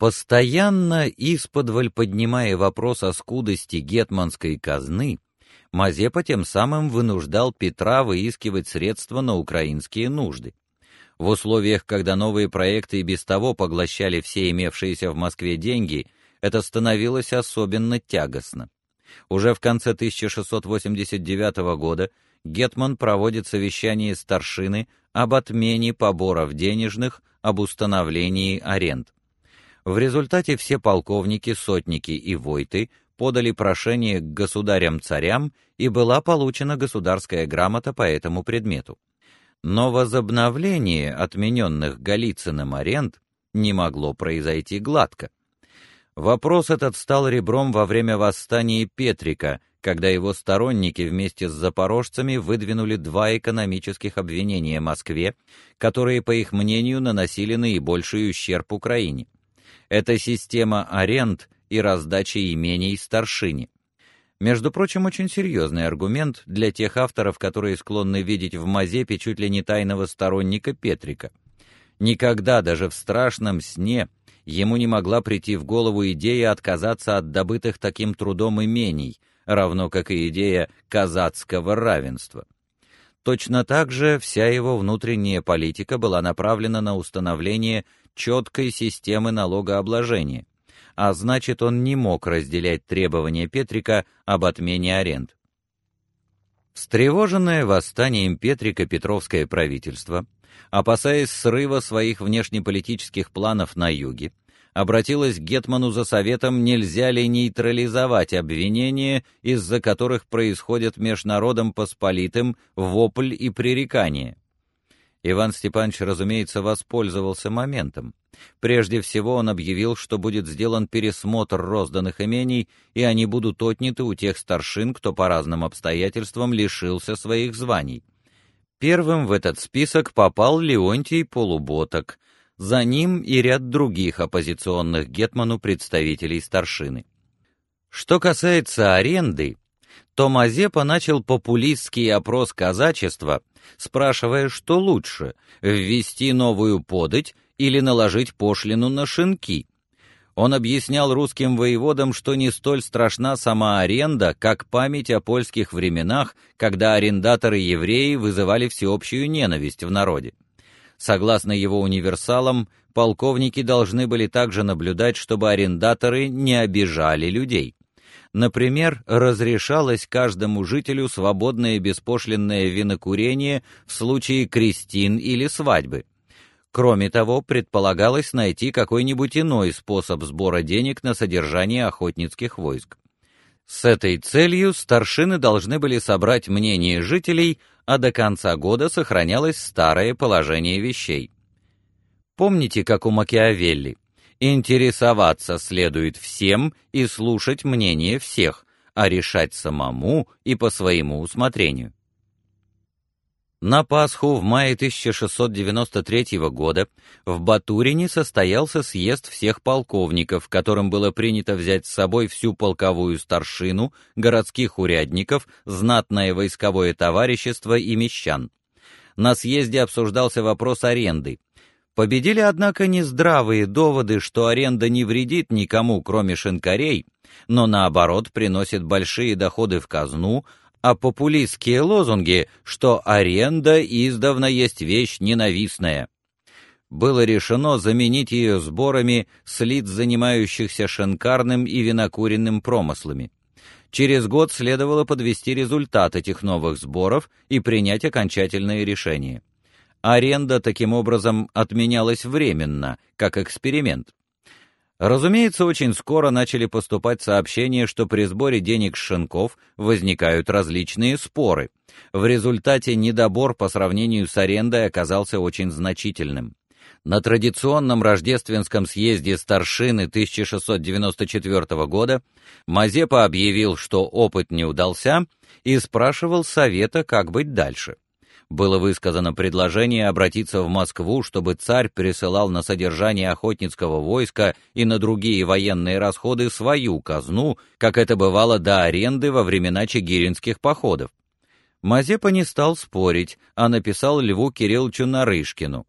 Постоянно исподволь поднимая вопрос о скудости гетманской казны, Мазепа тем самым вынуждал Петра выискивать средства на украинские нужды. В условиях, когда новые проекты и без того поглощали все имевшиеся в Москве деньги, это становилось особенно тягостно. Уже в конце 1689 года Гетман проводит совещание старшины об отмене поборов денежных, об установлении аренд. В результате все полковники, сотники и войты подали прошение к государям-царям, и была получена государская грамота по этому предмету. Но возобновление отмененных Голицыным аренд не могло произойти гладко. Вопрос этот стал ребром во время восстания Петрика, когда его сторонники вместе с запорожцами выдвинули два экономических обвинения Москве, которые, по их мнению, наносили наибольший ущерб Украине это система аренд и раздачи имений старшине. Между прочим, очень серьезный аргумент для тех авторов, которые склонны видеть в Мазепе чуть ли не тайного сторонника Петрика. Никогда даже в страшном сне ему не могла прийти в голову идея отказаться от добытых таким трудом имений, равно как и идея казацкого равенства. Точно так же вся его внутренняя политика была направлена на установление четкой системы налогообложения, а значит, он не мог разделять требования Петрика об отмене аренд. Встревоженное восстанием Петрика Петровское правительство, опасаясь срыва своих внешнеполитических планов на юге, обратилось к гетману за советом, нельзя ли нейтрализовать обвинения, из-за которых происходит меж народом посполитым вопль и пререкание. Иван Степанович, разумеется, воспользовался моментом. Прежде всего он объявил, что будет сделан пересмотр розданных имений, и они будут отняты у тех старшин, кто по разным обстоятельствам лишился своих званий. Первым в этот список попал Леонтий Полуботок, за ним и ряд других оппозиционных гетману представителей старшины. Что касается аренды, то Мазепа начал популистский опрос казачества, спрашивая, что лучше — ввести новую подать или наложить пошлину на шинки. Он объяснял русским воеводам, что не столь страшна сама аренда, как память о польских временах, когда арендаторы-евреи вызывали всеобщую ненависть в народе. Согласно его универсалам, полковники должны были также наблюдать, чтобы арендаторы не обижали людей. Например, разрешалось каждому жителю свободное беспошлинное винокурение в случае крестин или свадьбы. Кроме того, предполагалось найти какой-нибудь иной способ сбора денег на содержание охотницких войск. С этой целью старшины должны были собрать мнение жителей, а до конца года сохранялось старое положение вещей. Помните, как у Макиавелли? Интересоваться следует всем и слушать мнение всех, а решать самому и по своему усмотрению. На Пасху в мае 1693 года в Батурине состоялся съезд всех полковников, которым было принято взять с собой всю полковую старшину, городских урядников, знатное войсковое товарищество и мещан. На съезде обсуждался вопрос аренды. Победили, однако, не здравые доводы, что аренда не вредит никому, кроме шинкарей, но наоборот приносит большие доходы в казну, а популистские лозунги, что аренда издавна есть вещь ненавистная. Было решено заменить ее сборами с лиц, занимающихся шинкарным и винокуренным промыслами. Через год следовало подвести результат этих новых сборов и принять окончательное решение. Аренда таким образом отменялась временно, как эксперимент. Разумеется, очень скоро начали поступать сообщения, что при сборе денег с шинков возникают различные споры. В результате недобор по сравнению с арендой оказался очень значительным. На традиционном рождественском съезде старшины 1694 года Мазепа объявил, что опыт не удался, и спрашивал совета, как быть дальше было высказано предложение обратиться в Москву, чтобы царь присылал на содержание охотницкого войска и на другие военные расходы свою казну, как это бывало до аренды во времена чигиринских походов. Мазепа не стал спорить, а написал Льву Кирилловичу Нарышкину.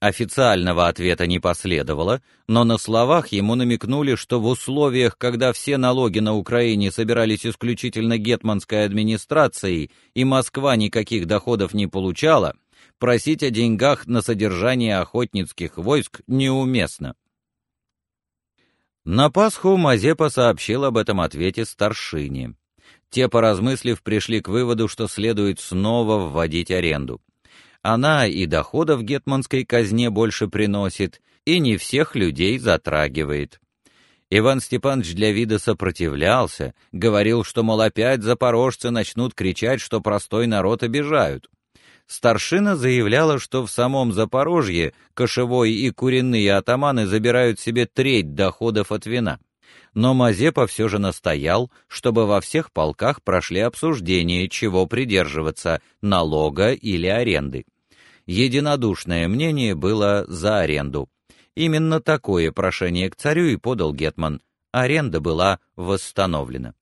Официального ответа не последовало, но на словах ему намекнули, что в условиях, когда все налоги на Украине собирались исключительно гетманской администрацией и Москва никаких доходов не получала, просить о деньгах на содержание охотницких войск неуместно. На Пасху Мазепа сообщил об этом ответе старшине. Те, поразмыслив, пришли к выводу, что следует снова вводить аренду. Она и доходов гетманской казне больше приносит, и не всех людей затрагивает. Иван Степанович для вида сопротивлялся, говорил, что, мол, опять запорожцы начнут кричать, что простой народ обижают. Старшина заявляла, что в самом Запорожье кошевой и куриные атаманы забирают себе треть доходов от вина. Но Мазепа все же настоял, чтобы во всех полках прошли обсуждения, чего придерживаться – налога или аренды единодушное мнение было за аренду. Именно такое прошение к царю и подал гетман. Аренда была восстановлена.